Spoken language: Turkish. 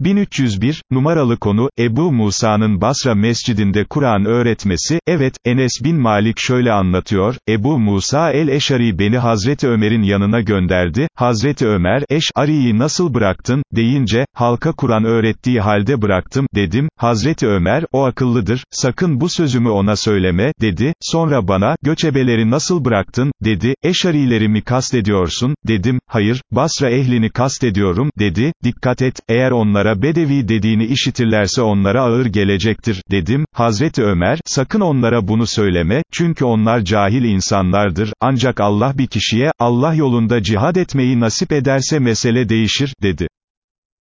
1301, numaralı konu, Ebu Musa'nın Basra mescidinde Kur'an öğretmesi, evet, Enes bin Malik şöyle anlatıyor, Ebu Musa el-Eşari beni Hazreti Ömer'in yanına gönderdi, Hazreti Ömer, Eş'ari'yi nasıl bıraktın, deyince, halka Kur'an öğrettiği halde bıraktım, dedim, Hazreti Ömer, o akıllıdır, sakın bu sözümü ona söyleme, dedi, sonra bana, göçebeleri nasıl bıraktın, dedi, Eşarileri mi kastediyorsun, dedim, hayır, Basra ehlini kastediyorum, dedi, dikkat et, eğer onlara Bedevi dediğini işitirlerse onlara ağır gelecektir, dedim, Hazreti Ömer, sakın onlara bunu söyleme, çünkü onlar cahil insanlardır, ancak Allah bir kişiye, Allah yolunda cihad etmeyi nasip ederse mesele değişir, dedi.